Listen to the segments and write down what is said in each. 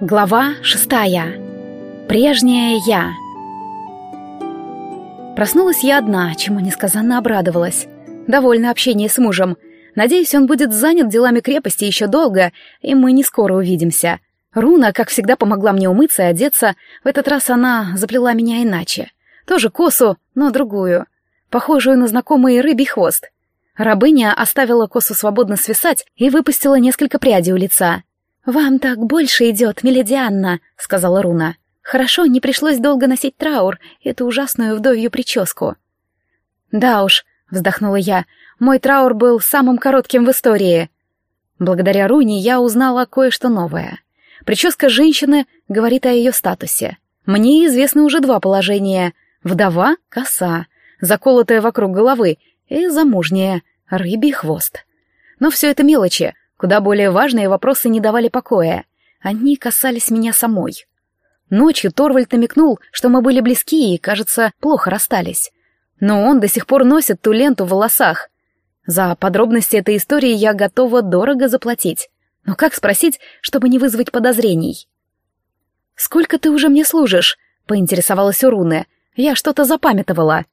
Глава шестая. Прежняя я. Проснулась я одна, чему несказанно обрадовалась. Довольно общение с мужем. Надеюсь, он будет занят делами крепости еще долго, и мы не скоро увидимся. Руна, как всегда, помогла мне умыться и одеться. В этот раз она заплела меня иначе. Тоже косу, но другую. Похожую на знакомый рыбий хвост. Рабыня оставила косу свободно свисать и выпустила несколько прядей у лица. «Вам так больше идет, миледи Анна», — сказала Руна. «Хорошо, не пришлось долго носить траур, эту ужасную вдовью прическу». «Да уж», — вздохнула я, — «мой траур был самым коротким в истории». Благодаря Руне я узнала кое-что новое. Прическа женщины говорит о ее статусе. Мне известны уже два положения — вдова — коса, заколотая вокруг головы, и замужняя — рыбий хвост. Но все это мелочи, Куда более важные вопросы не давали покоя. Они касались меня самой. Ночью Торвальд намекнул, что мы были близки и, кажется, плохо расстались. Но он до сих пор носит ту ленту в волосах. За подробности этой истории я готова дорого заплатить. Но как спросить, чтобы не вызвать подозрений? «Сколько ты уже мне служишь?» — поинтересовалась Уруне. «Я что-то запамятовала».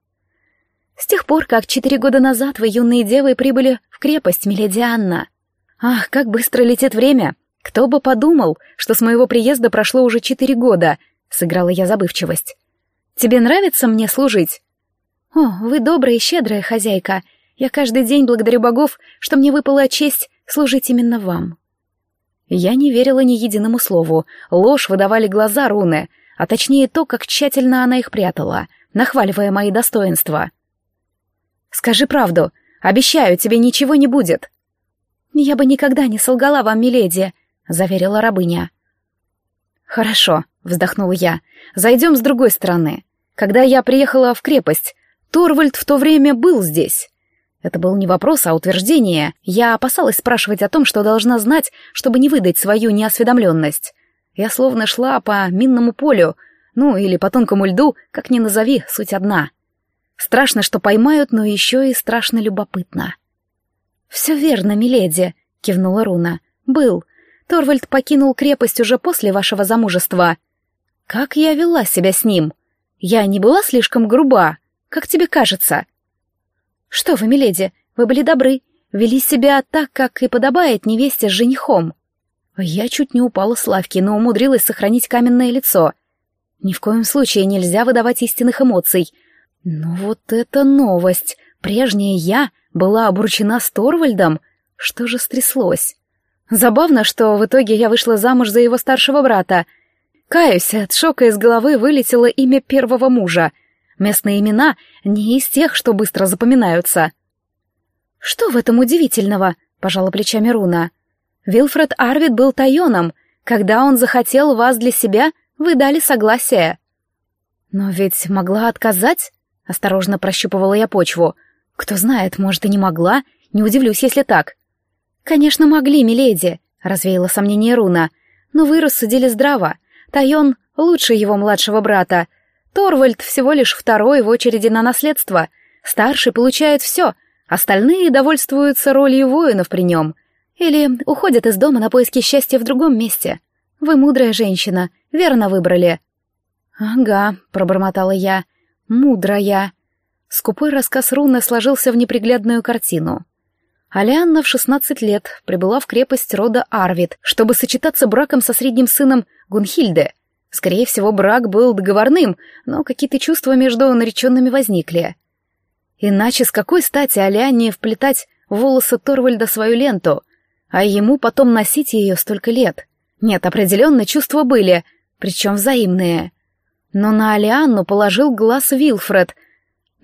«С тех пор, как четыре года назад вы, юные девы, прибыли в крепость Миледи Анна», Ах, как быстро летит время! Кто бы подумал, что с моего приезда прошло уже четыре года, сыграла я забывчивость. Тебе нравится мне служить? О, вы добрая и щедрая хозяйка. Я каждый день благодарю богов, что мне выпала честь служить именно вам. Я не верила ни единому слову. Ложь выдавали глаза руны, а точнее то, как тщательно она их прятала, нахваливая мои достоинства. «Скажи правду. Обещаю, тебе ничего не будет», «Я бы никогда не солгала вам, миледи», — заверила рабыня. «Хорошо», — вздохнула я. «Зайдем с другой стороны. Когда я приехала в крепость, Торвальд в то время был здесь». Это был не вопрос, а утверждение. Я опасалась спрашивать о том, что должна знать, чтобы не выдать свою неосведомленность. Я словно шла по минному полю, ну или по тонкому льду, как ни назови, суть одна. Страшно, что поймают, но еще и страшно любопытно. «Все верно, миледи», — кивнула Руна. «Был. Торвальд покинул крепость уже после вашего замужества. Как я вела себя с ним? Я не была слишком груба, как тебе кажется?» «Что вы, миледи, вы были добры, вели себя так, как и подобает невесте с женихом». Я чуть не упала с лавки, но умудрилась сохранить каменное лицо. Ни в коем случае нельзя выдавать истинных эмоций. Но вот это новость! Прежняя я была обручена с Торвальдом? Что же стряслось? Забавно, что в итоге я вышла замуж за его старшего брата. Каюсь, от шока из головы вылетело имя первого мужа. Местные имена не из тех, что быстро запоминаются. «Что в этом удивительного?» — пожала плечами Руна. «Вилфред Арвид был тайоном. Когда он захотел вас для себя, вы дали согласие». «Но ведь могла отказать?» — осторожно прощупывала я почву. Кто знает, может, и не могла. Не удивлюсь, если так. Конечно, могли, миледи, развеяла сомнение Руна. Но вы рассудили здраво. Тайон лучше его младшего брата. Торвальд всего лишь второй в очереди на наследство. Старший получает все, остальные довольствуются ролью воинов при нем. Или уходят из дома на поиски счастья в другом месте. Вы мудрая женщина, верно выбрали. «Ага», — пробормотала я, — «мудрая». Скупой рассказ Руны сложился в неприглядную картину. Алианна в 16 лет прибыла в крепость рода Арвид, чтобы сочетаться браком со средним сыном Гунхильды. Скорее всего, брак был договорным, но какие-то чувства между нареченными возникли. Иначе с какой стати Алианне вплетать волосы Торвальда свою ленту, а ему потом носить ее столько лет? Нет, определенно чувства были, причем взаимные. Но на Алианну положил глаз Вилфред,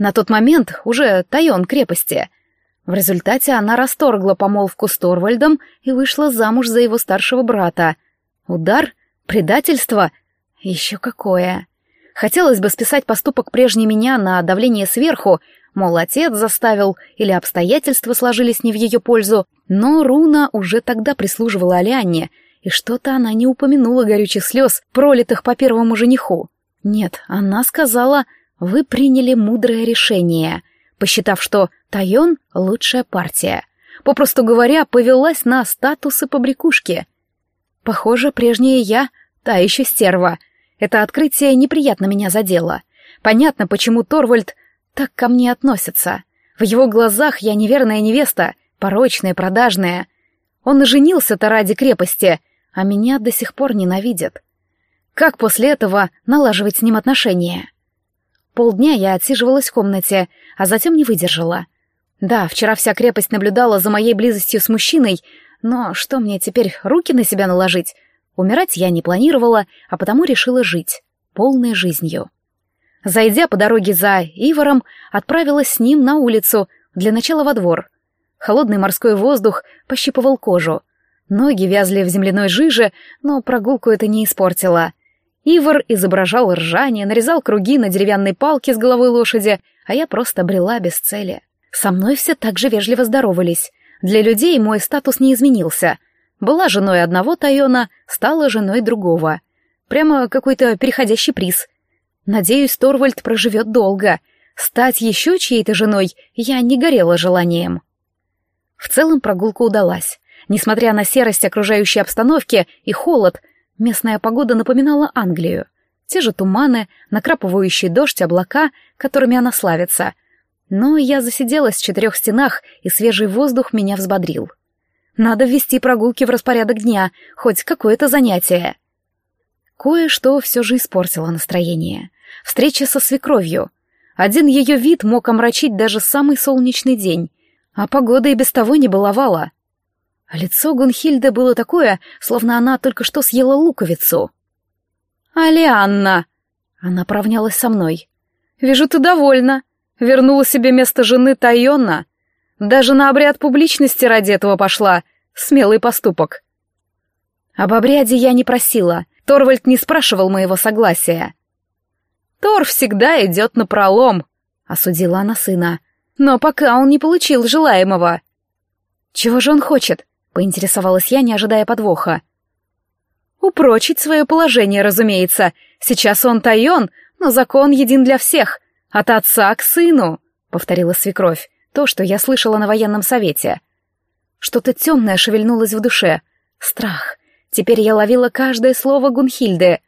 на тот момент уже Тайон крепости. В результате она расторгла помолвку с Торвальдом и вышла замуж за его старшего брата. Удар? Предательство? Еще какое. Хотелось бы списать поступок прежней меня на давление сверху, мол, отец заставил или обстоятельства сложились не в ее пользу, но Руна уже тогда прислуживала Алианне, и что-то она не упомянула горючих слез, пролитых по первому жениху. Нет, она сказала вы приняли мудрое решение, посчитав, что Тайон — лучшая партия. Попросту говоря, повелась на статусы побрякушки. Похоже, прежняя я Та еще стерва. Это открытие неприятно меня задело. Понятно, почему Торвальд так ко мне относится. В его глазах я неверная невеста, порочная, продажная. Он женился-то ради крепости, а меня до сих пор ненавидит. Как после этого налаживать с ним отношения? Полдня я отсиживалась в комнате, а затем не выдержала. Да, вчера вся крепость наблюдала за моей близостью с мужчиной, но что мне теперь руки на себя наложить? Умирать я не планировала, а потому решила жить, полной жизнью. Зайдя по дороге за Ивором, отправилась с ним на улицу, для начала во двор. Холодный морской воздух пощипывал кожу. Ноги вязли в земляной жиже, но прогулку это не испортило. Ивар изображал ржание, нарезал круги на деревянной палке с головой лошади, а я просто брела без цели. Со мной все так же вежливо здоровались. Для людей мой статус не изменился. Была женой одного Тайона, стала женой другого. Прямо какой-то переходящий приз. Надеюсь, Торвальд проживет долго. Стать еще чьей-то женой я не горела желанием. В целом прогулка удалась. Несмотря на серость окружающей обстановки и холод, местная погода напоминала Англию. Те же туманы, накрапывающий дождь, облака, которыми она славится. Но я засиделась в четырех стенах, и свежий воздух меня взбодрил. Надо ввести прогулки в распорядок дня, хоть какое-то занятие. Кое-что все же испортило настроение. Встреча со свекровью. Один ее вид мог омрачить даже самый солнечный день, а погода и без того не баловала. Лицо Гунхильды было такое, словно она только что съела луковицу. «Алианна!» Она поравнялась со мной. «Вижу, ты довольна. Вернула себе место жены Тайона. Даже на обряд публичности ради этого пошла. Смелый поступок». Об обряде я не просила. Торвальд не спрашивал моего согласия. «Тор всегда идет на пролом», — осудила она сына. «Но пока он не получил желаемого». «Чего же он хочет?» — поинтересовалась я, не ожидая подвоха. «Упрочить свое положение, разумеется. Сейчас он тайон, но закон един для всех. От отца к сыну», — повторила свекровь, то, что я слышала на военном совете. Что-то темное шевельнулось в душе. Страх. Теперь я ловила каждое слово Гунхильды.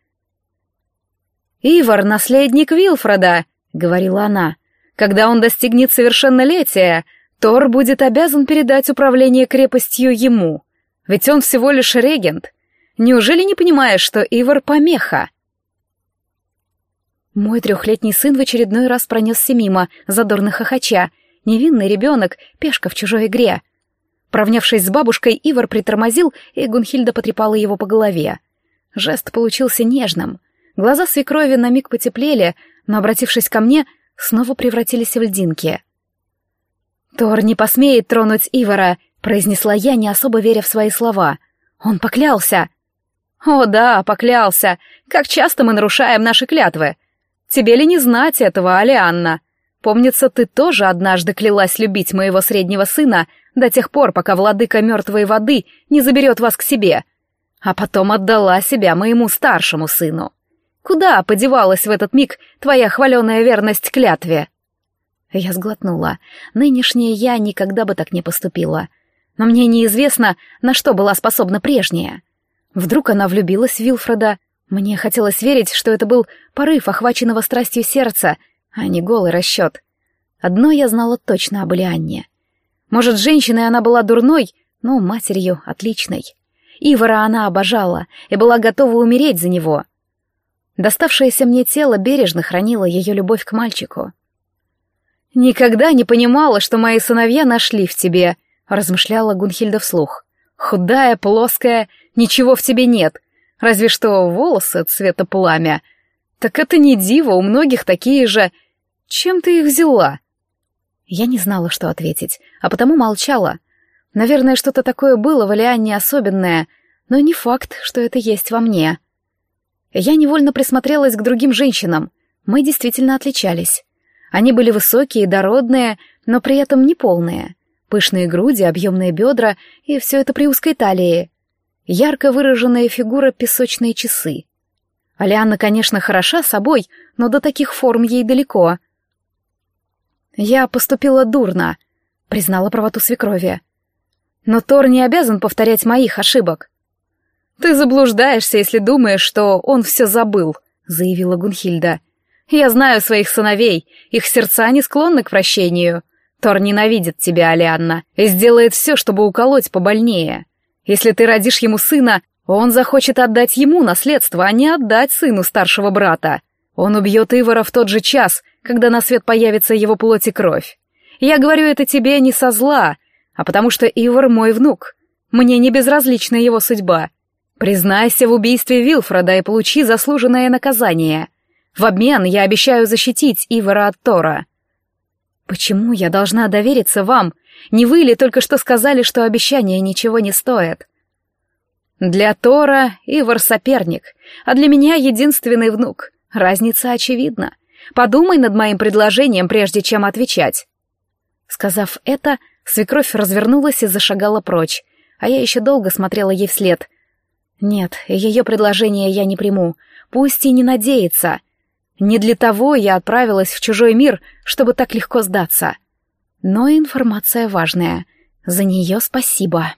«Ивар — наследник Вилфреда», — говорила она. «Когда он достигнет совершеннолетия, Тор будет обязан передать управление крепостью ему, ведь он всего лишь регент. Неужели не понимаешь, что Ивар — помеха?» Мой трехлетний сын в очередной раз пронесся мимо, задорно хохоча. Невинный ребенок, пешка в чужой игре. Провнявшись с бабушкой, Ивар притормозил, и Гунхильда потрепала его по голове. Жест получился нежным. Глаза свекрови на миг потеплели, но, обратившись ко мне, снова превратились в льдинки. «Тор не посмеет тронуть Ивара», — произнесла я, не особо веря в свои слова. «Он поклялся». «О да, поклялся. Как часто мы нарушаем наши клятвы. Тебе ли не знать этого, Алианна? Помнится, ты тоже однажды клялась любить моего среднего сына до тех пор, пока владыка мертвой воды не заберет вас к себе, а потом отдала себя моему старшему сыну. Куда подевалась в этот миг твоя хваленая верность клятве?» Я сглотнула. Нынешняя я никогда бы так не поступила. Но мне неизвестно, на что была способна прежняя. Вдруг она влюбилась в Вилфреда. Мне хотелось верить, что это был порыв охваченного страстью сердца, а не голый расчет. Одно я знала точно об Лианне. Может, женщиной она была дурной, но матерью отличной. Ивара она обожала и была готова умереть за него. Доставшееся мне тело бережно хранило ее любовь к мальчику. «Никогда не понимала, что мои сыновья нашли в тебе», — размышляла Гунхильда вслух. «Худая, плоская, ничего в тебе нет, разве что волосы цвета пламя. Так это не диво, у многих такие же. Чем ты их взяла?» Я не знала, что ответить, а потому молчала. Наверное, что-то такое было в Алианне особенное, но не факт, что это есть во мне. Я невольно присмотрелась к другим женщинам. Мы действительно отличались. Они были высокие, дородные, но при этом не полные. Пышные груди, объемные бедра, и все это при узкой талии. Ярко выраженная фигура песочные часы. Алианна, конечно, хороша собой, но до таких форм ей далеко. «Я поступила дурно», — признала правоту свекрови. «Но Тор не обязан повторять моих ошибок». «Ты заблуждаешься, если думаешь, что он все забыл», — заявила Гунхильда. «Я знаю своих сыновей, их сердца не склонны к прощению. Тор ненавидит тебя, Алианна, и сделает все, чтобы уколоть побольнее. Если ты родишь ему сына, он захочет отдать ему наследство, а не отдать сыну старшего брата. Он убьет Ивара в тот же час, когда на свет появится его плоть и кровь. Я говорю это тебе не со зла, а потому что Ивар мой внук. Мне не безразлична его судьба. Признайся в убийстве Вилфреда и получи заслуженное наказание. В обмен я обещаю защитить Ивара от Тора. Почему я должна довериться вам? Не вы ли только что сказали, что обещания ничего не стоят? Для Тора Ивар соперник, а для меня единственный внук. Разница очевидна. Подумай над моим предложением, прежде чем отвечать. Сказав это, свекровь развернулась и зашагала прочь, а я еще долго смотрела ей вслед. Нет, ее предложение я не приму, пусть и не надеется. Не для того я отправилась в чужой мир, чтобы так легко сдаться. Но информация важная. За нее спасибо.